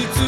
should do